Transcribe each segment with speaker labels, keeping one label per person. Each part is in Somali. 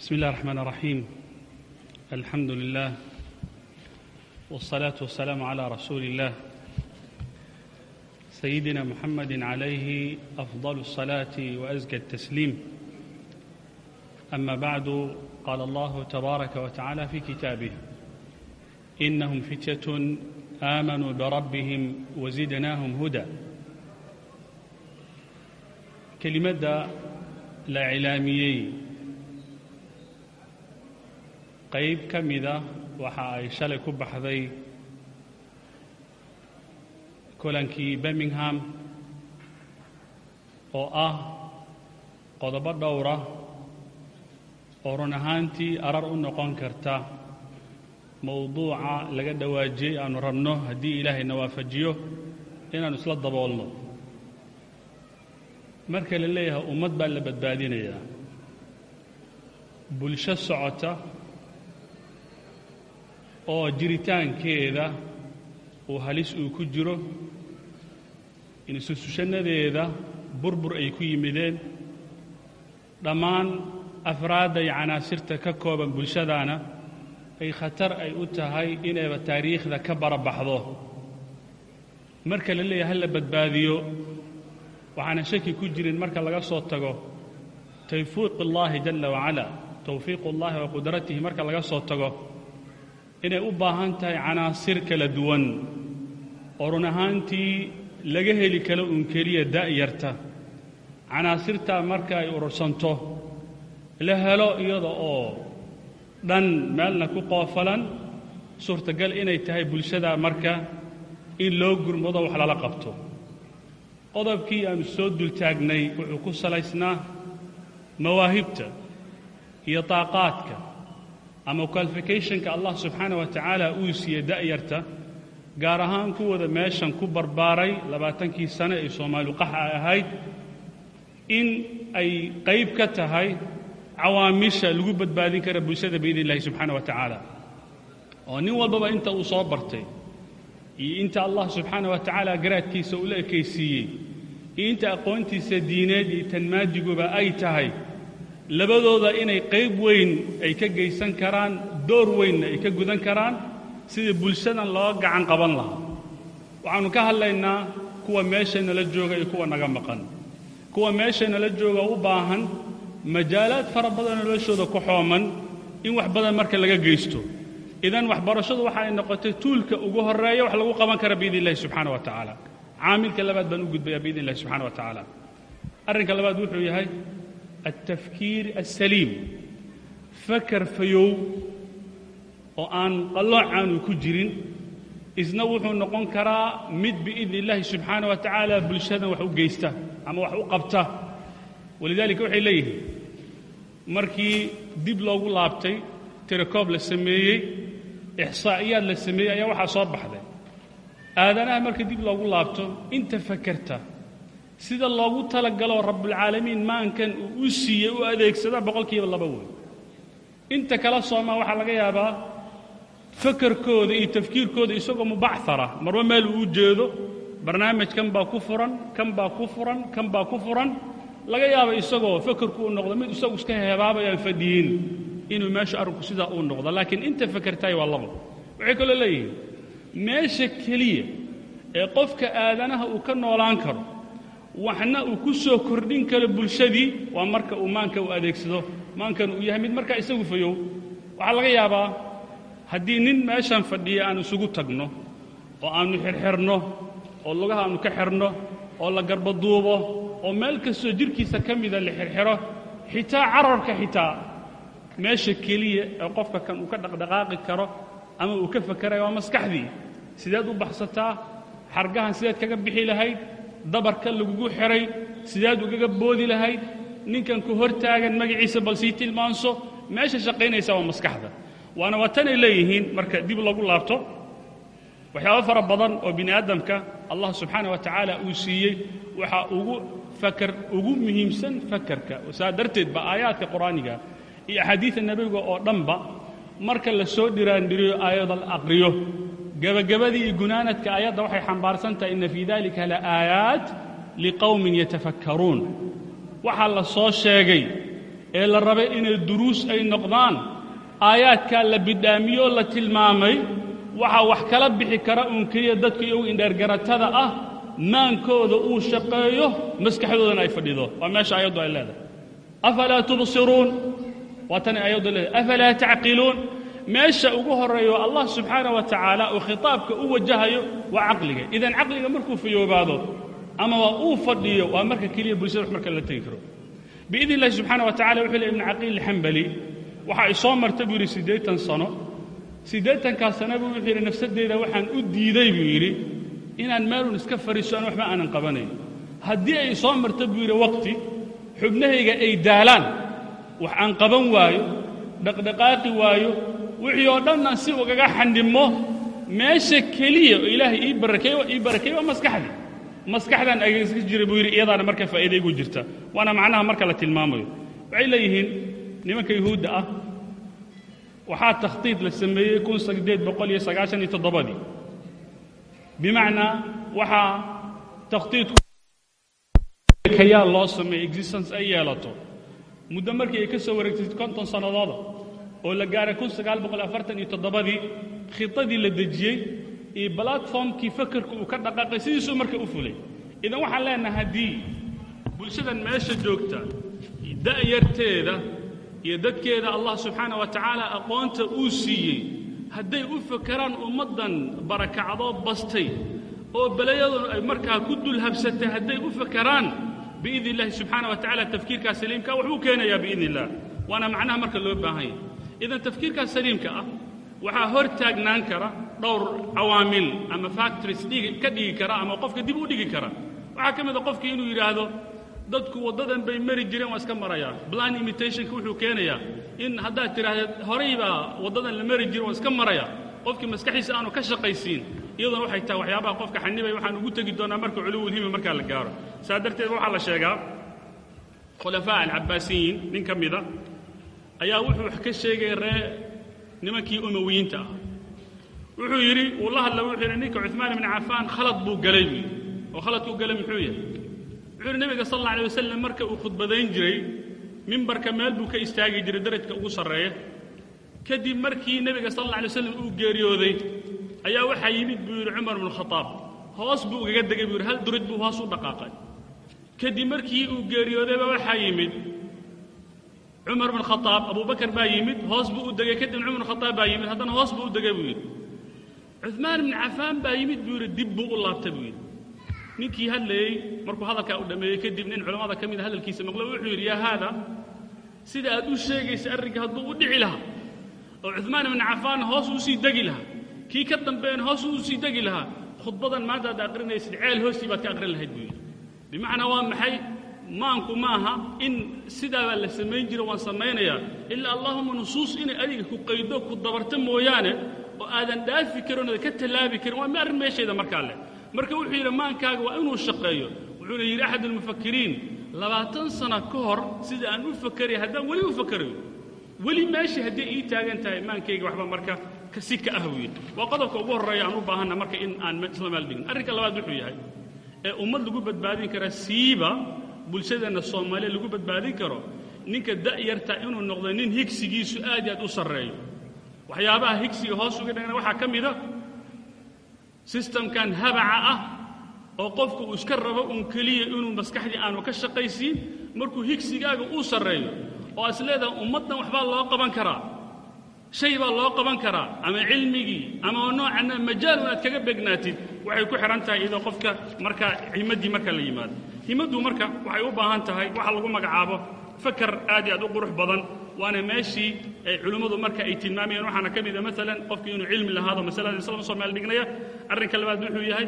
Speaker 1: بسم الله الرحمن الرحيم الحمد لله والصلاة والسلام على رسول الله سيدنا محمد عليه أفضل الصلاة وأزكى التسليم أما بعد قال الله تبارك وتعالى في كتابه إنهم فتية آمنوا بربهم وزدناهم هدى كلمة لا إعلاميين qayb ka mida waxa ay shalay ku baxday kulankii birmingham oo ah qodobo dhowra oo run ahaantii arar u noqon karta mowduuca laga dhawaajiyey aanu rabno haddii ilaahayna waafajiyo inaanu isla daboolno. Marka la leeyahay ummad baa la badbaadinayaa. Bulsho socota oo jiritaankeeda uu halis uu ku jiro instituushannadeeda burbur ay ku yimideen dhammaan afraadda iyo canaasirta ka kooban bulshadaana ay khatar ay u tahay inayba taariikhda ka barabaxdo. Marka la leeyahay ha la badbaadiyo. Waxaana shaki ku jirin marka laga soo tago tawfiiq اllahi jala wacala towfiiq اllahi wa qudratihi marka laga soo tago inay u baahan tahay canaasir kala duwan. Oo run ahaantii laga heli kalo uun keliya da'yarta canaasirtaa marka ay urursanto la helo iyada oo dhan meelna ku qoofalan suurtagal inay tahay bulshada marka in loo gurmado wax lala qabto. Qodobkii aanu soo dultaagnay wuxuu ku salaysnaa mawaahibta iyo taaqaadka ama qualificationka allah subxaana wa tacaala uu siiyey da'yarta gaar ahaan kuwooda meeshan ku barbaaray labaatankii sane ee soomaali qaxa ahayd in ay qayb ka tahay cawaamisha lagu badbaadin kara bulshada biidn illahi subxaana wa tacaala oo nin walbaba inta uu soo bartay iyo inta allah subxaana wa tacaala garaadkiisa ula ekaysiiyey iyo inta aqoontiisa diineed iyo tanmaadiguba ay tahay labadooda inay qayb weyn ay ka geysan karaan door weynna ay ka gudan karaan sidii bulshadan loo gacan qaban lahaa. Waxaannu ka hadlaynaa kuwa meesha nala jooga iyo kuwa naga maqan. Kuwa meesha nala jooga u baahan majaalaad fara badan noloshooda ku xooman in wax badan marka laga geysto. Idan waxbarashadu waxa ay noqotay tuulka ugu horreeya wax lagu qaban kara biidn illahi wa tacaala caamilka labaad baan u gudbayaa biidn illahi subxana wa tacaala arrinka labaad wuxuu yahay altafkiir assaliim fakar fayow oo aan qallooc aanu ku jirin isna wuxuu noqon karaa mid biidni illahi subxaana wa tacaala bulshadan wax u geysta ama wax u qabta walidaalika waxay leeyihiin markii dib loogu laabtay tirakoob la sameeyey ixsaa'iyaad la sameeyey ayaa waxaa soo baxday aadanaha marka dib loogu laabto inta fakerta sida loogu talagaloo rabbulcaalamiin maankan uu u siiyey u adeegsada boqolkiiba laba wey inta kala soomaa waxaa laga yaabaa fakarkooda iyo tafkiirkooda isagoo mubachara marba meel uu jeedo barnaamij kan baa ku furan kan baa ku furan kan baa ku furan. Laga yaaba isagoo fakarku uu noqdo mid isagu iska heebaabayo aan fadhiyin inuu meesha arrinku sidaa uu noqdo. Laakiin inta fakertaay waa labo waxay kaloo leeyihiin meesha keliya ee qofka aadanaha uu ka noolaan karo waxna uu ku soo kordhin karo bulshadii waa marka uu maanka u adeegsado. Maankan uu yahay mid markaa isagu fayow. Waxaa laga yaabaa haddii nin meeshan fadhiya aan isugu tagno oo aannu xirxirno oo lugaha aannu ka xirno oo la garbaduubo oo meel kastoo jidhkiisa ka mida la xirxiro xitaa cararka xitaa meesha keliya ee qofka kan uu ka dhaqdhaqaaqi karo ama uu ka fakaraya waa maskaxdii. Sideed u baxsataa xargahan sideed kaga bixi lahayd dabarka lagugu xihay sideed ugaga boodi lahayd ninkan ku hor taagan magaciisa bal sii tilmaanso meesha shaqaynaysa waa maskaxda. Waana waa tanay leeyihiin marka dib lagu laabto waxyaabo fara badan oo bini aadamka allah subxaana wa tacaala uu siiyey waxaa ugu fakar ugu muhiimsan fakarka saa darteed ba aayaadka qur'aaniga iyo axaadiida nebiga oo dhanba marka la soo dhiraandhiriyo aayada la aqriyo gebagabadii gunaanadka aayadda waxay xambaarsan tahay inna fii dalika la aayaat liqowmin yatafakkaruun. Waxaa la soo sheegay ee la rabay inay duruus ay noqdaan aayaadkaa la bidhaamiyoo la tilmaamay waxaa wax kala bixi kara uun keliya dadka iyagu indheergaratada ah maankooda uu shaqeeyo maskaxdoodana ay fadhido. Waa meesha ayaddu ay leedahay. Afalaa tubsiruun? Waa tani ayaddu leedahay. Afalaa tacqiluun meesha ugu horreeyo allah subxaana wa tacaala uu khitaabka u wajahayo waa caqliga. Idan caqliga markuu fayoobaado amaba uu fadhiyo waa marka keliya bulshada wax marka la tegi karo. Biidn illahi subxaana wa tacala wuxuu ley ibnu caqiil alxambali waxa ay soo marta buu yidhi siddeetan sano. Siddeetankaa sana buu wuxuu yidhi nafsadeyda waxaan u diiday buu yidhi inaan meelun iska fariiso aan waxba aanan qabanayn. Haddii ay soo marta buu yidhi waqti xubnahayga ay daalaan. Wax aan qaban waayo dhaqdhaqaaqi waayo wixii oo dhan aan si ugaga xandhimo meesha keliya oo ilaahay ii barakeey ii barakeey waa maskaxdii maskaxdan ageyska jira buu yidhi iyadaana marka faa'iida igu jirta. Waana macnaha marka la tilmaamayo. Waxay leeyihiin nimanka yuhuudda ah waxaa takhtiid la sameeyey kun sideed boqol iyo sagaashan iyo toddobadii. Bimacnaa waxaa takhtiidkayaa loo sameeyey existence ay yeelato. Muddo markii ay ka soo wareegtay konton sannadooda oo la gaaray toddobadii khidadii la dejiyey iyo balatformkii fakarka uu ka dhaqaaqay sidiisuu marka u fulay. Idan waxaan leenahay haddii bulshadan meesha joogta da'yarteeda iyo dadkeeda allah subxaana wa tacaala aqoonta uu siiyey hadday u fakeraan ummaddan barakacdoo bastay oo belayadun ay markaa ku dulhabsatay hadday u fakeraan biidn illahi subxaana wa tacala tafkiirkaa saliimka waxbuu keenayaa biidn illah waana macnaha marka loo baahan yahay idan tafkiirkaa saliimka ah waxaa hor taagnaan kara dhowr cawaamil ama factories dhigi ka dhigi kara ama qofka dib u dhigi kara waxaa ka mid a qofkii inuu yidhaahdo dadku waddadan bay mari jireen waa iska marayaa blind imitationka wuxuu keenayaa in haddaad tidhaahdeed horay baa waddadan la mari jire waa iska maraya qofkii maskaxiisa aanu ka shaqaysiin iyaduna waxay tahay waxyaabaha qofka xanibay waxaan ugu tegi doonaa marka culuwulhimi markaa la gaaro saa darteed waxaa la sheegaa khulafaa alcabbaasiyiin nin ka mida ayaa wuxuu wax ka sheegay ree nimankii umawiyiinta ah. Wuxuu yidhi uu la hadla wuxuu yidhi ninka cuثmaan ibni cafaan khalad buu galay buu yidhi. Oo khaladkuu galay muxuu yahay? Wuxuu yidhi nebiga sal alla alay wasalam marka uu khudbadayn jiray mimbarka meel buu ka istaagi jiray darajka ugu sarreeya. Kadib markii nebiga sal alla alay waslam uu geeriyooday ayaa waxaa yimid buu yidhi cumar bnu khadaab hoos buu ugaga degay buu yidhi hal duraj buu hoos u dhaqaaqay. Kadib markii uu geeriyoodayba waxaa yimid cumar bn khaaab abubakar baa yimid hoos buu u degay kadibna cumar khaaab baa yimid haddana hoos buu u degay buu yidhi. Cuثmaan ibni cafaan baa yimid buu yidhi dib buu u laabtay buu yidhi. Ninkii hadlayey markuu hadalkaa u dhammeeyey kadib nin culammada ka mida hadalkiisa maqlo wuxuu yidhi yaa haada sida aad u sheegaysa arrinka hadduu u dhici lahaa. Oo cuثmaan ibni cafaan hoos uu sii degi lahaa. Kii ka dambeeyana hoos uu sii degi lahaa. Khudbadan maanta aad aqrinaysid ceel hoostii baad ka aqrin lahayd buu yidhi. Bimacnaa waa maxay maanku maaha in sidaabaa la samayn jira waan samaynayaa ilaa allahuma nusuus inay adiga ku qaydo ku dabarto mooyaane oo aadan dhaafi karin ooda ka tallaabi karin waa arrin meeshayda markaa leh. Marka wuxuu yidhi maankaaga waa inuu shaqeeyo. Wuxuuna yidhi axad almufakiriin labaatan sana ka hor sida aan u fakaraya haddaan weli u fakarayo weli meeshii haddii ii taagan tahay maankayga waxba marka si ka ah buu waa qodobka ugu horreeya aan u baahanna marka in aan isla maaldhigin arrinka labaad wuxuu yahay ee ummad lagu badbaadin karaa siiba bulshadeenna soomaaliya lagu badbaadin karo ninka da'yarta inuu noqdo nin higsigiisu aad iyo aad u sarreeyo. Waxyaabaha higsiga hoos uga dhigana waxaa ka mida sistamkan habaca ah oo qofku uu iska rabo uun keliya inuu maskaxdii aanu ka shaqaysiin markuu higsigaaga uu sarreeyo oo as leedahay ummaddan waxbaa loo qaban karaa shay baa loo qaban karaa ama cilmigii ama noocanna majaal inaad kaga begnaatid waxay ku xidhan tahay iyadoo qofka markaa himaddii marka la yimaado himaddu marka waxay u baahan tahay waxa lagu magacaabo. Fakar aad iyo aad u qurux badan. Waana meeshii ay culimmadu marka ay tilmaamayeen waxaana ka mida maalan qofkii inuu cilmi lahaado masalada islam soo meel dhignaya. Arrinka labaad wuxuu yahay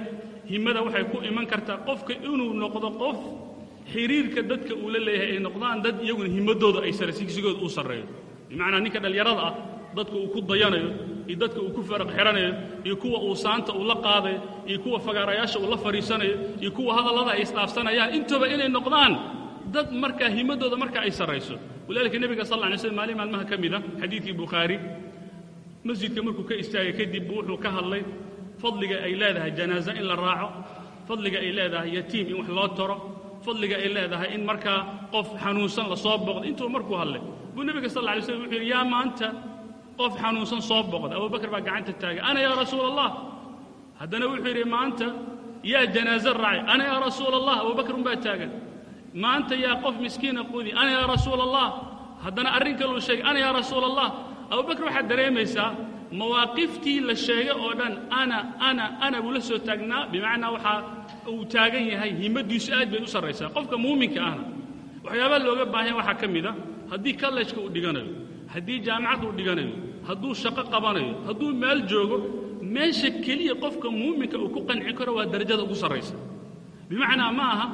Speaker 1: himada waxay ku iman kartaa qofka inuu noqdo qof xiriirka dadka uu la leeyahay ay noqdaan dad iyaguna himadooda ay sare sigsigooda uu sarreeyo. Bimacnaa ninka dhallinyarada ah dadka uu ku dayanayo iyo dadka uu ku faraq xihanayo iyo kuwa uu saanta uu la qaadayo iyo kuwa fagaarayaasha uu la fadhiisanayo iyo kuwa hadallada ay isdhaafsanayaan. Intooba inay noqdaan dad markaa himadooda marka ay sarrayso. Walaalika nebiga sal lay slm maalin maalmaha ka mida xadiidkii bukhaari masjidka markuu ka istaagay kadib wuxuu ka hadlay fadliga ay leedahay janaaze in la raaco fadliga ay leedahay yatiim in wax loo taro fadliga ay leedahay in markaa qof xanuunsan la soo boqdo intuu markuu hadlay buu nebiga sal alla alay slam wuxuu yidhi yaa maanta qof xanuunsan soo boqda abubakar baa gacanta taagay ana yaa rasuula allah haddana wuxuu yidhi maanta yaa janaaze raacay. Ana yaa rasuula allah abubakar unbaa taagan maanta yaa qof miskiina quudi. Ana yaa rasuula allah haddana arrin kaluu sheegay ana yaa rasuula allah abubakar waxaad dareemaysaa mawaaqiftii la sheegay oo dhan ana ana ana buu la soo taagnaa. Bimacnaa waxaa uu taagan yahay himmaddiisu aad bay u sarraysaa. Qofka muuminka ahna waxyaabaa looga baahanya waxaa ka mid a haddii kallejka uu dhiganayo haddii jaamacad uu dhiganayo hadduu shaqo qabanayo hadduu maal joogo meesha keliya qofka muuminka uu ku qanci karo waa darajada ugu sarraysa. Bimacnaa ma aha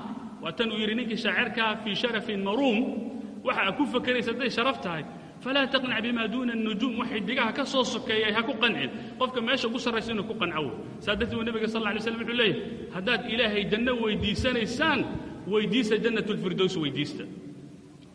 Speaker 1: waatan uu yidhi ninkii shaacirkaa fii sharafin maruum waxa a ku fakeraysa hadday sharaf tahay falaa taqnac bima duuna اnujuum waxay dhigaha ka soo sokeeyay ha ku qancin qofka meesha ugu sarraysa inuu ku qancowo saa darteed u nebiga sal alay slam wuxuu leeyahay haddaad ilaahay janno weyddiisanaysaan weyddiista jannat اlfirdows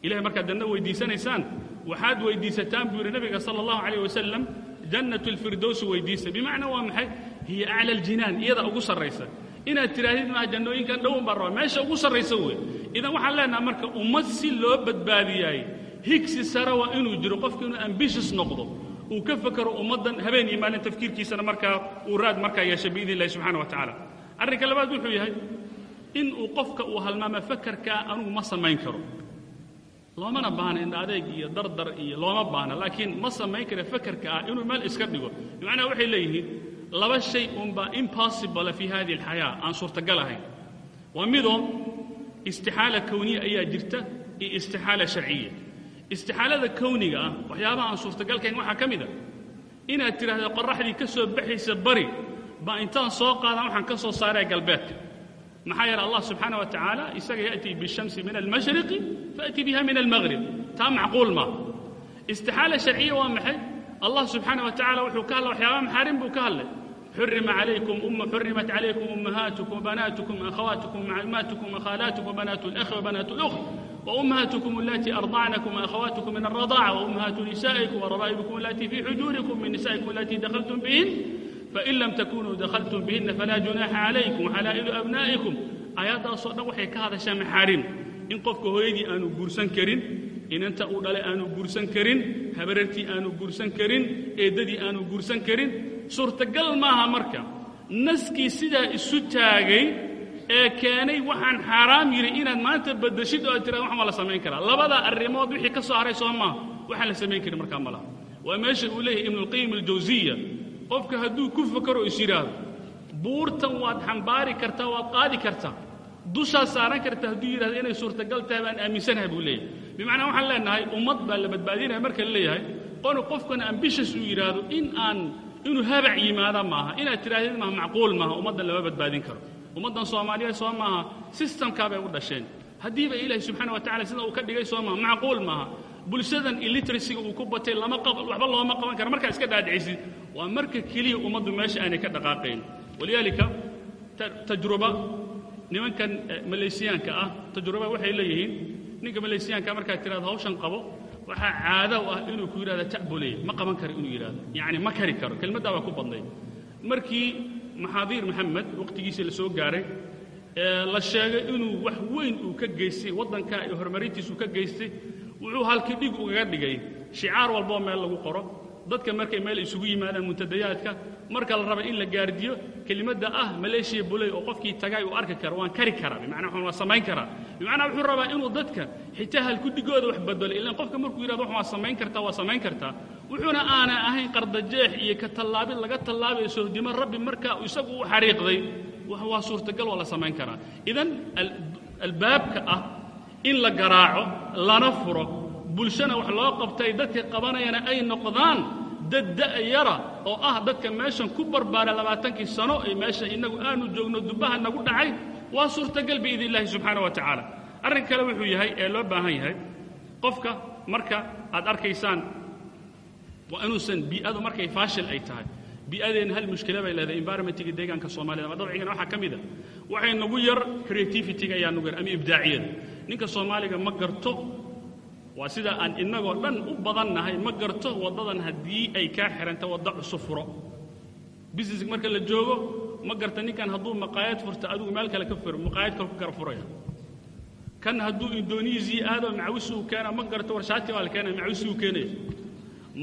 Speaker 1: ilahay markaad janno weyddiisanaysaan waxaad weydiisataan buu yidhi nebiga sala allahu calayh wasalam jannat اlfirdowsi weydiista bimacnaa waa maxay? Hiya acla aljinaan iyada ugu sarraysa. Inaad tidhaahdid maaha jannooyinkan dhowun baan rabaa meesha ugu sarraysa wey idan waxaan leenaha marka ummad si loo badbaadiyaay higsi sare waa inuu jiro qofku inuu ambitious noqdo uu ka fakero ummaddan habeen iyo maalin tafkiirkiisana markaa uu raad markaa yeesha biidn illahi wa tacaala. Arrinka labaad wuxuu yahay in uu qofka uu halmaamo fakarkaa anugu ma samayn karo loomana baahna indha adeeg iyo dardar iyo looma baahna laakiin ma samayn kara fakarka ah inuu meel iska dhigo. Bimacnaa waxay leeyihiin laba shay unbaa impossible fi hadihi alxayaa aan suurtagal ahayn. Waa midoo istixaala kowniya ayaa jirta iyo istixaala sharciya. Istixaalada kowniga ah waxyaabaha aan suurtagalkayn waxaa ka mid a. Inaad tidhaahdo qorraxdii ka soo baxaysa bari baa intaan soo qaadan waxaan ka soo saaraya galbeedka maxaa yeele allah subxaana wa tacaala isaga ya'ti biاshamsi min almashriqi fa'ti biha min almaghrib. Taa macquul maa istixaala sharciya waa maxay? Allah subxaana wa tacala wuxuu ka hadla waxyaabaa maxaarin buu ka hadlay. Xurimat calaykum ummahaatukum wbanaatukum akhawaatukum macumaatukum akhaalaatukum banaatu اlakhi wabanaatu اlukht wummahaatukum alatii ardacnakum akhawaatukum min alradaaca waummahaatu nisaa'ikum warabaa'ibukum alatii fii xujuurikum min nisaa'ikum alatii dakhaltum bihin fain lam takunuu dakhaltum bihinna falaa junaaxa calaykum xalaa'ilu abnaa'ikum aayaaddaasoo dhan waxay ka hadashaa maxaarim in qofka hooyadii aanu guursan karin inanta uu dhalay aanu guursan karin habarartii aanu guursan karin eeddadii aanu guursan karin suurtagal maaha marka naskii sidaa isu taagay ee keenay waxaan xaaraam yidhi inaad maanta baddashid oo ad tiraad waxaan waa la samayn karaa labada arrimood wixii ka soo haray soo maaha waxaan la samayn karin markaa malaha waa meesha uu leeyahay ibnuulqayim qofka hadduu ku fakaro is yidhaahdo buurtan waad xambaari kartaa waad qaadi kartaa. Dushaa saaran karta hadduu yidhahdo inay suurtagal tahay baan aaminsanahay buu leeyahay. Bimacnaa waxaan leenahay ummad baa la badbaadinaya marka la leeyahay qonu qofkana ambitious uu yidhaahdo in aan inuu habac yimaada maaha inaad tidhaahdid maaha macquul maaha ummaddan lama badbaadin karo. Ummaddan soomaaliyeed soo maaha systemkaa bay u dhasheen. Haddiiba ilaahay subxaana wa tacala sida uu ka dhigay soo maaha macquul maaha. Bulshadan illiteracyga uu ku batay lama waxba looma qaban kara markaa iska dhaadhicisid waa marka keliya ummaddu meesha aanay ka dhaqaaqayn. Walidaalika tajruba nimankan malaysiyaanka ah tajruba waxay leeyihiin ninka malaysiyaanka markaad tiraado hawshan qabo waxaa caado u ah inuu ku yidhahdo ta'buley ma qaban karo inuu yidhahdo yacni ma kari karo. Kelmaddaa baa ku badnay. Markii maxaadiir maxamed wakhtigiisii la soo gaaray ee la sheegay inuu wax weyn uu ka geystay waddanka iyo horumarintiisuu ka geystay wuxuu halkii dhig ugaga dhigay. Shicaar walboo meel lagu qoro dadka markay meel isugu yimaadaan muntadayaadka marka la raba in la gaardiyo kelimadda ah maleeshiya buley oo qofkii tagay uu arki karo waan kari karaa bimacnaa waxaan waa samayn karaa. Bimacnaa wuxuu rabaa inuu dadka xitaa halkudigooda wax bedelo ilaan qofka markuu yidhahdo waxan waa samayn kartaa waa samayn kartaa. Wuxuuna aanay ahayn qardajeex iyo ka tallaabid laga tallaabayo sohdimo rabbi markaa isagu u xariiqday waa suurtagal waa la samayn karaa. Idan albaabka ah in la garaaco lana furo bulshana wax loo qabtay dadka qabanayana ay noqdaan dad da'yara oo ah dadka meeshan ku barbaara labaatankii sano ee meesha innagu aanu joogno dubbaha nagu dhacay waa suurtagal biidn subxaana wa tacaala. Arrin kale wuxuu yahay ee loo baahan yahay qofka marka aad arkaysaan waa inuusan bii'adu markay faashil ay tahay. Bii'adeenna hal mushkila bay leedahay environmentiga deegaanka soomaaliyed ama dabcigana waxaa ka mid a. Waxay nagu yar creativity-ga ayaa nagu yar ama ibdaaciyada ninka soomaaliga ma garto waa sida aan innagoo dhan u badannahay ma garto waddadan haddii ay kaa xihanta wadda cusub furo. Busineska marka la joogo ma garta ninkan hadduu maqaayad furta adigu meel kale ka furo maqaayad kale ku kala furaya. Kan hadduu indonesiya aado macawisi uu keena ma garto warshaati baa la keenaya macawisi uu keenaya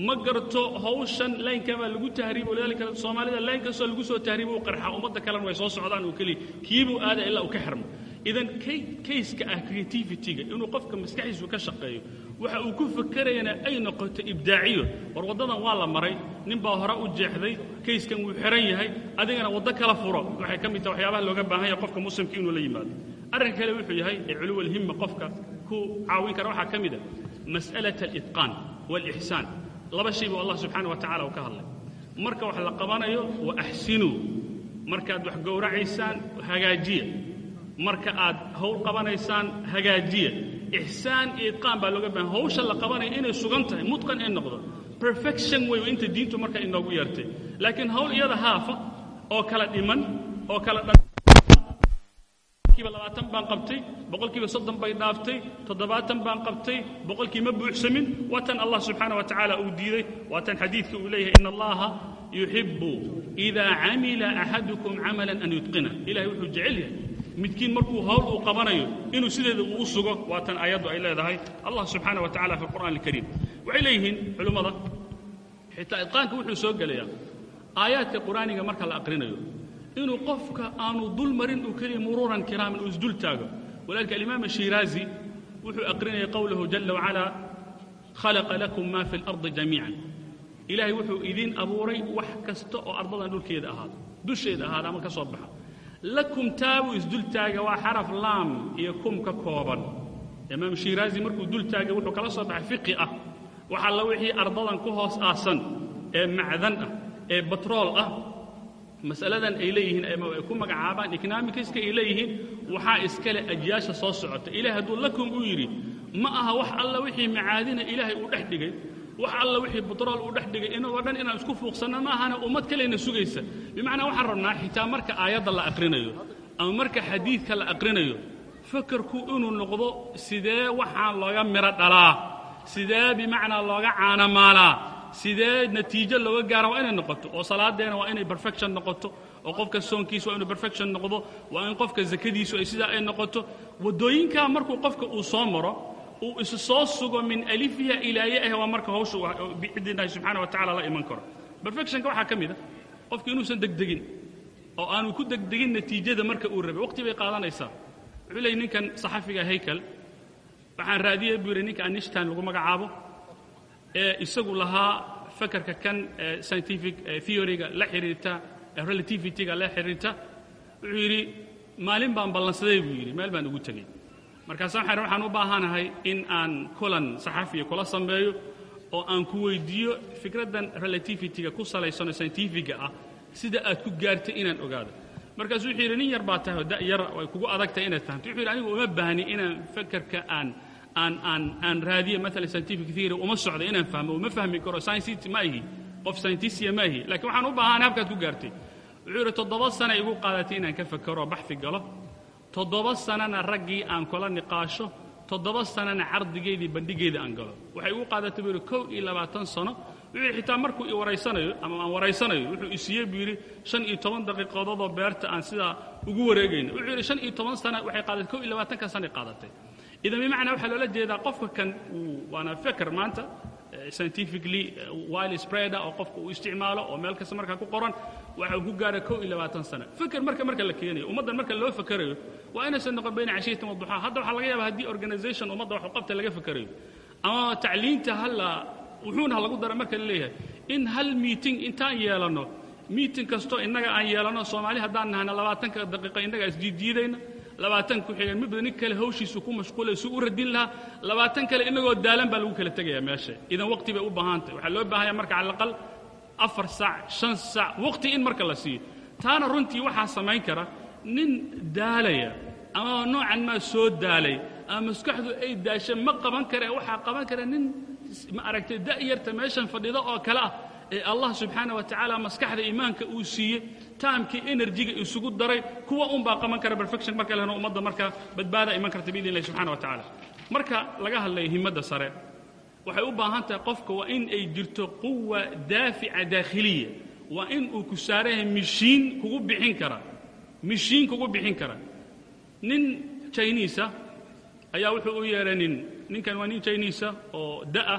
Speaker 1: ma garto hawshan laynka baa lagu tahriibo lidaalika soomaalida layn lagu soo tahriibo u qarxa ummadda kalena way soo socdaan oo keliya kiibuu aada ilaa uu ka xirmo idan kayska ah creativity-ga inuu qofka maskaxdiisu ka shaqeeyo waxa uu ku fakerayana ay noqoto ibdaaciyo. War waddadan waa la maray nin baa hore u jeexday kayskan wuu xihan yahay adigana waddo kala furo. Waxay ka mid taha waxyaabaha looga baahan yahay qofka muslimka inuu la yimaado. Arrinka kale wuxuu yahay ee culuwalhimma qofka ku caawin kara waxaa ka mid a mas'alat alitqaan waalixsaan laba shay buu allah subxaana wa tacala uu ka hadlay. Marka wax la qabanayo wa axsinuu markaad wax gowracaysaan hagaajiya marka aad hawl qabanaysaan hagaajiya. Ixsaan iyo idqaan baa looga baahan hawsha la qabanaya inay sugan tahay mutqan ay noqdo. Perfection wey inta diintu marka inoogu yeertay laakiin hawl iyada haafa oo kala dhiman oo kala boqolkiiba labaatan baan qabtay boqolkiiba soddon bay dhaaftay toddobaatan baan qabtay boqolkii ma buuxsamin. Waa tan allah subxaana wa tacaala uu diiday. Waa tan xadiidka uu leeyahay in allaha yuxibu idaa camila axadukum camalan an yutqina. Ilahay wuxuu jecel yahay midkiin markuu hawl uu qabanayo inuu sideeda uu u sugo waa tan aayaddu ay leedahay. Allah subxaana wa tacala fi alqur'an alkariim waxay leeyihiin culimmada xitaa idqaanka wuxuu soo gelayaa aayaadka qur'aaniga marka la aqrinayo inuu qofka aanu dul marin uu keliya muruuran kiraaman uu isdul taago. Walaalika alimaam ashiraazi wuxuu aqrinaya qowlahu jala wacala khalaqa lakum ma fi اlardi jamiican. Ilaahay wuxuu idiin abuuray wax kasta oo ardadan dhulkeeda ahaado dusheeda ahaada ama ka soo baxa lakum taabuu isdul taaga waa xaraf laam iyo kum ka kooban. Imaam shiraazi markuu dul taagay wuxuu kala soo baxay fiqi ah. Wax alla wixii ardadan ku hoos aasan ee macdan ah ee batrool ah. Masaladan ay leeyihiin ama ay ku magacaabaan economicaska ay leeyihiin waxaa iskale ajyaasha soo socota. Ilahay hadduu lakum uu yidhi ma aha wax alla wixii macaadina ilaahay uu dhex dhigay wax alla wixii batrool uu dhex dhigay inagoo dhan inaan isku fuuqsanno ma ahana ummad kalena sugaysa. Bimacnaa waxaan rabnaa xitaa marka aayadda la aqrinayo ama marka xadiidka la aqrinayo fakarku inuu noqdo sidee waxaan looga miro dhalaa? Sidee bimacnaa looga caanamaalaa sidee natiijo looga gaara waa inay noqoto oo salaadeena waa inay perfection noqoto oo qofka soonkiisa waa inuu perfection noqdo waa in qofka zakadiisu ay sidaa ay noqoto. Waddooyinkaa markuu qofka uu soo maro uu isu soo sugo min alifiha ilaa ya-ah waa marka hawsha bicidni ilahi subxaana wa tacala la iman karo. Perfectionka waxaa ka mid a qofka inuusan degdegin oo aanu ku degdegin natiijada marka uu rabay waqti bay qaadanaysaa. Wuxuu leeyay ninkan saxafiga haykal waxaan raadiyey buu yidhi ninka anishtan lagu magacaabo ee isagu lahaa fakarka kan scientific theoryga la xidhiirta relativityga la xidhiirta wuxuu yidhi maalin baan ballansaday buu yidhi. Meel baan ugu tegey markaasa waxaan waxaan u baahanahay in aan kulan saxafiya kula sameeyo oo aan ku weyddiiyo fikraddan relativityga ku salaysanoo scientifiga ah sida aad ku gaartay inaan ogaado. Markaasuu wuxuu yidhi nin yar baa tahay oo da' yar way kugu adagtahay inaad fahamto. Wuxuu yidhi anigu uma baahni inaan fakarka aan aan aan aan raadiye maala scientific theory uma socdo inaan fahmo uma fahmi karo scientist ma ihi qof scientistya ma ihi. Lakiin waxaan u baahanay habkaad ku gaartay. Wuxuu yidhi toddoba sana igu qaadatay inaan ka fakero baxfi galo toddoba sanana raggii aan kula niqaasho toddoba sanana cardigeedii bandhigeeda aan galo. Waxay igu qaadatay buu yidhi kow iyo labaatan sano. Wuxuu xitaa markuu i waraysanayo ama aan waraysanayo wuxuu isiiyey buu yidhi shan iyo toban daqiiqadoodoo beerta aan sidaa ugu wareegayno. Wuxuu yidhi shan iyo toban sana waxay qaadatay kow iyo labaatanka sanay qaadatay. Idan bimacnaa waxaa loola jeedaa qofka kan uu waana feker maanta scientifically wile spreada oo qofka uu isticmaalo oo meel kasta markaa ku qoran waxa uu ku gaara kow iyo labaatan sana feker marka marka la keenayo ummaddan marka loo fekerayo waa inaysan noqon bayna cashiyatin wa duxaa hadda waxaa laga yaaba haddii organization ummadda wax u qabta laga fekerayo ama tacliinta halla wuxuuna ha lagu dara marka la leeyahay in hal meeting intaan yeelanno meeting kastoo innaga aan yeelanno soomaali haddaan nahana labaatanka daqiiqa innaga isjiidjiidayna labaatan ku xigan midba nin kale hawshiisu ku mashquulay su u radin lahaa. Labaatan kale innagoo daalan baa lagu kala tegayaa meesha. Idan waqti bay u baahantay waxaa loo baahanya marka cala aqal afar saac shan saac waqti in marka la siiyo. Taana runtii waxaa samayn kara nin daalaya ama noocan maa soo daalay ama maskaxdu ay daasha ma qaban kare waxaa qaban kara nin ma aragtay da'yarta meeshan fadhida oo kale ah ee allah subxaana wa tacaala maskaxda iimaanka uu siiyey taamkii enerjiga isugu daray kuwa unbaa qaban kara perfection marka la helo ummadda marka badbaada iman karta biidn illahi subxana wa tacaala marka laga hadlayo himmadda sare waxay u baahan tahay qofka waa in ay jirto quwa daafica daakhiliya. Waa in uu ku saarayahay mishiin kugu bixin kara mishiin kugu bixin kara. Nin jiniisa ayaa wuxuu u yeehay nin. Ninkan waa nin jayniisa oo da'ah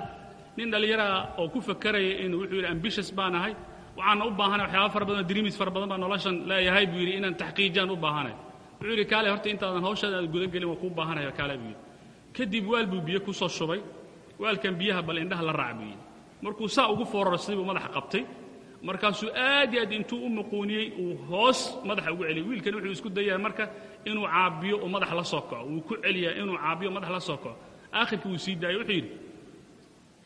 Speaker 1: nin dhallinyaraha oo ku fakaraya inuu wuxuu yidhi ambitious baan ahay. Waxaana u baahanay waxyaaba fara badan oo dreamis fara badan baa noloshan leeyahay buu yidhi inaan taxqiijiyaan u baahanay. Wuxuu yidhi kaale horta intaadan hawshaada aad gudagelin waa kuu baahanaya kaale buu yidhi. Kadib waal buu biyo ku soo shubay. Waalkan biyaha bal indhaha la raac buu yidhi. Markuu saa ugu fooraro sidii buu madaxa qabtay. Markaasuu aad iyo aad intuu u muquuniyey uu hoos madaxa ugu celiyay wiilkan wuxuu isku dayaa marka inuu caabiyo oo madax la soo kaco. Wuu ku celiyaa inuu caabiyo madax la soo kaco. Aakhirkii wuu sii daayey wuxuu yidhi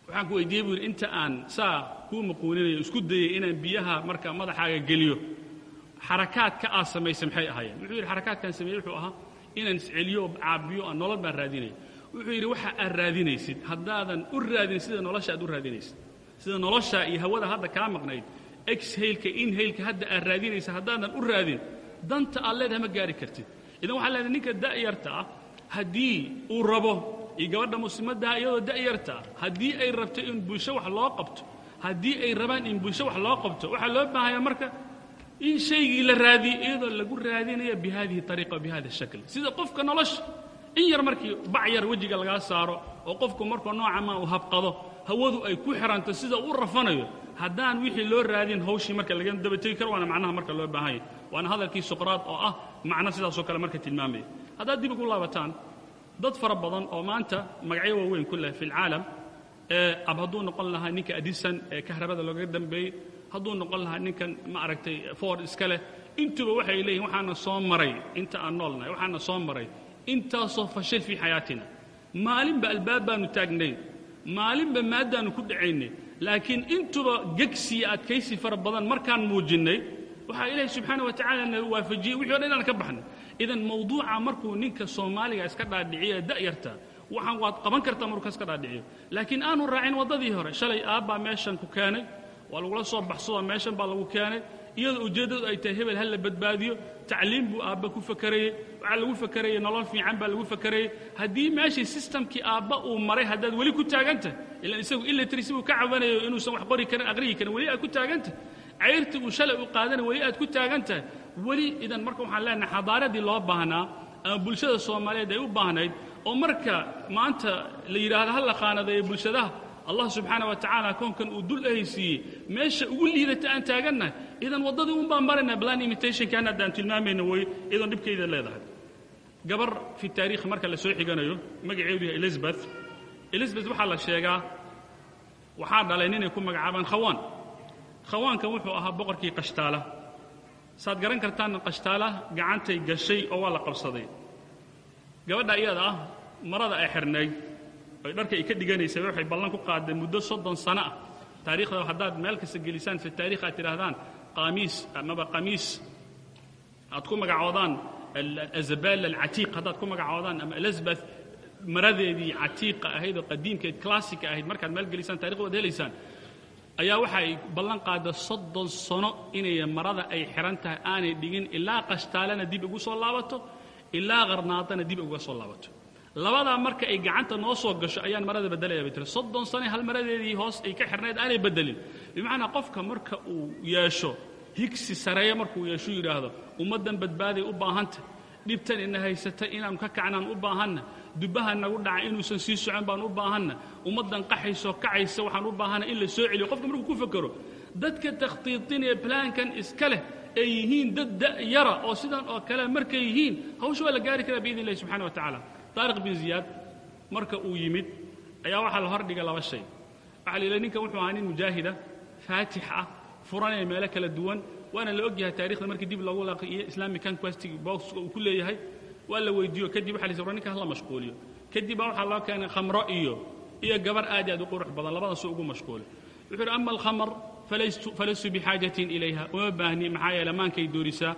Speaker 1: waxaan ku weydiiyey buu yidhi inta aan saa kuu muquuninayo isku dayey inaan biyaha marka madaxaaga geliyo xarakaadka aad samaysay maxay ahaayeen? Wuxuu yidhi xarakaadkaan sameeyey wuxuu ahaa inaan isceliyo caabiyo aan nolol baan raadinaya wuxuu yidhi waxa aad raadinaysid haddaadan u raadin sida nolosha aad u raadinaysid sida nolosha iyo hawada hadda kaa maqnayd exhaylka inhaylka hadda aad raadinaysa haddaadan u raadin danta aad leedahay ma gaari kartid. Idan waxaa leedahay ninka da'yarta ah haddii uu rabo iyo gabadha muslimaddaha iyadoo da'yarta haddii ay rabto in bulsho wax loo qabto haddii ay rabaan in bulsho wax loo qabto waxaa loo baahaya marka in shaygii la raadiyo iyadoo lagu raadinaya bi hadihi ariiqa bi hada shakl sida qofka nolosha in yar markii bac yar wejiga lagaa saaro oo qofku markuu nooca maa uu habqado hawadu ay ku xiranto sida uu rafanayo haddaan wixii loo raadin hawshii marka laga dabategi karo waana macnaha marka loo baahanya waana hadalkii suqraad oo ah macno sidaasoo kale marka tilmaamaya. Haddaad dib ugu laabataan dad fara badan oo maanta magacyo waaweyn ku leh fi lcaalam ab hadduu noqon lahaa ninka adisan ee kahrabada looga dambeeyey hadduu noqon lahaa ninkan ma aragtay ford iska leh intuba waxay leeyihiin waxaana soo maray inta aan noolnahay waxaana soo maray intaasoo fashil fii xayaatina. Maalinba albaab baanu taagnay maalinba maaddaannu ku dhacaynay laakiin intuba gegsiya adkaysi fara badan markaan muujinnay waxaa ilaahay subxaana wa tacala na waafajiyey wixii o dhan inaan ka baxnay idan mawduuca markuu ninka soomaaliga iska dhaadhiciyo da'yarta waxaan waad qaban kartaa markuu iska dhaadhiciyo. Laakiin aanu raacin waddadii hore shalay aabbaa meeshan ku keenay waa lagula soo baxsadoo meeshan baa lagu keenay. Iyadoo ujeeddadu ay tahay hebel ha la badbaadiyo tacliim buu aabba ku fakarayey waxaa lagu fakarayey nolol fiican baa lagu fakarayey haddii meeshii sistamkii aabba uu maray haddaad weli ku taagantahay ilaan isagu illitrisi buu ka cabanayo inuusan wax qori karin aqriyi karin weli aad ku taagantahay cayrtii uu shalay u qaadanay weli aad ku taagan tahay weli idan marka waxaan leenahay xadaaradii loo baahnaa ama bulshada soomaaliyeed ay u baahnayd oo marka maanta la yidhaahdo ha la qaanadeeyo bulshadaha allah subxaana wa tacaala koonkan uu dul ahaysiiyey meesha ugu liidata aan taagannahay idan waddadii un baan maraynaa blan imitationkan haddaan tilmaamayna wey idan dhibkayda leedahay. Gabar fi taariikh marka la soo xiganayo magaceedu yahay elizabeth. Elizabeth waxaa la sheegaa waxaa dhalay ninay ku magacaabaan khawaan. Khawaankan wuxuu ahaa boqorkii qashtaala saad garan kartaanna qashtaala gacantay gashay oo waa la qabsaday. Gabadha iyada ah marada ay xirnayd oy dharka ay ka dhiganaysay waxay ballan ku qaadeen muddo soddon sano ah. Taariikhda haddaad meel kasta gelisaan fi taarikh aad tidhaahdaan qaamiis amaba qamiis aad ku magacoodaan azabal alcatiiq haddaad ku magacoodaan ama elizabeth maradeedii catiiqa ahayd oo qadiimkeed classica ahayd markaad meel gelisaan tarikh waad helaysaan ayaa waxa ay ballan qaada soddon sano inay marada ay xihan tahay aanay dhigin ilaa qashtaalana dib ugu soo laabato ilaa qarnaadana dib uga soo laabato. Labadaa marka ay gacanta noo soo gasho ayaan marada beddelaya bay tiri soddon sano hal maradeedii hoos ay ka xirnayd aanay beddelin. Bimacnaa qofka marka uu yeesho higsi sareeya markuu yeeshu yidhaahdo ummaddan badbaaday u baahanta dhibtan ina haysata inaanu ka kacnaan u baahanna. Dubbaha nagu dhaca inuusan sii socon baan u baahanna. Ummaddan qaxaysoo kacaysa waxaan u baahanna in la soo celiyo. Qofka markuu ku fakero dadka takhtiitinaya balaankan iska leh ay yihiin dad da'yara oo sidan oo kale markay yihiin hawsha waa la gaari karaa biidn illahi subxana wa tacaala. Taariq bin ziyaad marka uu yimid ayaa waxaa la hordhiga laba shay. Waxaa la yidhaha ninkan wuxuu ahaa nin mujaahida faatix ah furanaya meelo kala duwan waana la ogyahay taarikhda markii dib loogu laaqiyo islamic conquestig boxka uu ku leeyahay. Waa la weydiiyo kadib waxa la yidhi ninka hala mashquuliyo. Kadib baa loo keenay khamro iyo iyo gabar aad aad u qurux badan labadaasuu ugu mashquulay. Wuxuu yidhi ama alkhamr falastu bixaajatin ilayha. Uma baahni maxaa yeele maankay doorisaa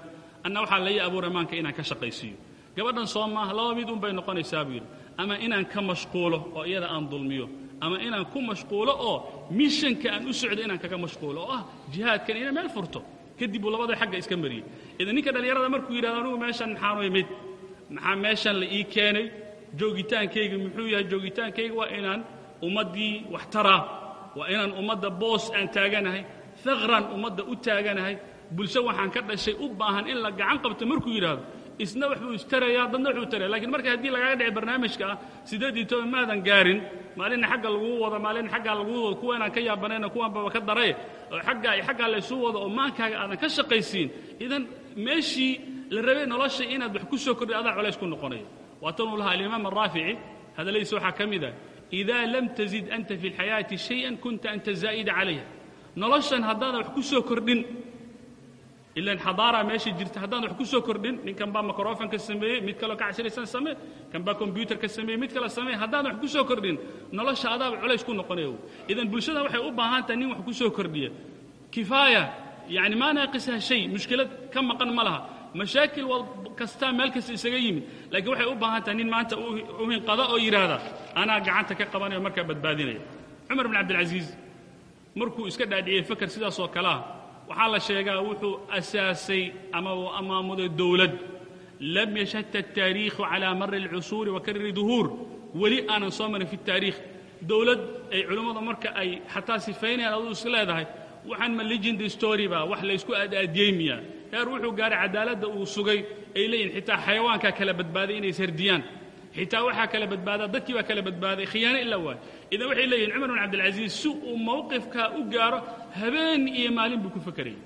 Speaker 1: anna waxaa laii abuuray maanka inaan ka shaqaysiiyo. Gabadhan soo laba mid un bay noqonaysaa buu ama inaan ka mashquulo oo iyada aan dulmiyo ama inaan ku mashquulo oo mishanka aan u socdo inaan kaga mashquulo oo ah jihaadkan inay meel furto kadib buu labada xagga iska mariyey. Idan ninka dhallinyarada markuu yidhahdo anugu meeshan maxaan imid? Maxaa meeshan la ii keenay? Joogitaankayga muxuu yahay joogitaankayga? Waa inaan ummaddii wax taraa waa inaan ummadda boos aan taaganahay. Haqran ummadda u taaganahay. Bulsho waxaan ka dhashay. U baahan in la gacan qabto. Markuu yidhaahdo isna waxbuu istarayaa dadna waxbuu taraya lakiin marka haddii lagaaga dhici barnaamijka ah siddeed iyo toban maadan gaarin. Maalinna xagga laguu wado maalinna xaggaa laguu wado kuwa inaan ka yaabanayna kuwanbaba ka daray oo xaggaa iyo xaggaa laysuu wado oo maankaaga aadan ka shaqaysiin idan meeshii la rabay nolosha inaad wax ku soo kordhi adaa colays ku noqonaya. Waa tanuu lahaa alimaam araafici hadalladiisa waxaa ka mid ah idaa lam tazid anta fi اlxayaati shayئa kunta anta zaa'ida calayha. Noloshan haddaadan wax ku soo kordhin ilan xadaaraa meesha jirta haddaan wax ku soo kordhin ninkan baa microfonka sameeyey mid kaleo ka casiraysan samee kan baa combyuutarka sameeyey mid kale sameeye haddaadan wax ku soo kordhin nolosha adaaba culays ku noqonaya idan bulshada waxay u baahan tahay nin wax ku soo kordhiya kifaaya yani maa naaqisaha shay mushkilad ka maqan ma laha mashaakil kastaa meel kasta isaga yimid laakiin waxay u baahan tahay nin maanta u hinqada oo yidhaahda anaa gacanta ka qabanayo markaa badbaadinaya cumar bin cabdilcasiis markuu iska dhaadhiciyey fakar sidaas oo kale ah waxaa la sheegaa wuxuu asaasay ama uu amaamuday dowlad lam yashhadta الtaariikhu calى mari اlcusuuri wa kariri duhuur weli aanan soo marin fi الtaariikh dowlad ay culimmadu marka ay xataa sifaynayaan aduu is leedahay waxaan ma legend story ba wax laysku aadaadiyeymiya heer wuxuu gaaray cadaaladda uu sugay ay leeyihin xitaa xayawaankaa kala badbaaday inay ishardiyaan xitaa waxaa kala badbaadaa dadkii baa kala badbaaday khiyaano ila waay idan waxay leeyihiin cumar bin cabdilcasiis si uu mowqifkaa u gaaro habeen iyo maalin buu ku fakerayay